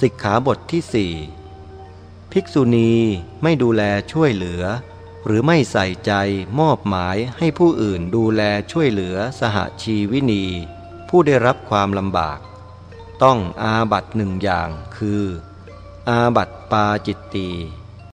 สิกขาบทที่สี่ภิกษุณีไม่ดูแลช่วยเหลือ หรือไม่ใส่ใจมอบหมายให้ผู้อื่นดูแลช่วยเหลือสหชีวินี ผู้ได้รับความลำบาก ต้องอาบัตหนึ่งอย่างคือ อาบัตปาจิตตี